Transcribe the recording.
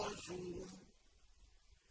مخرجون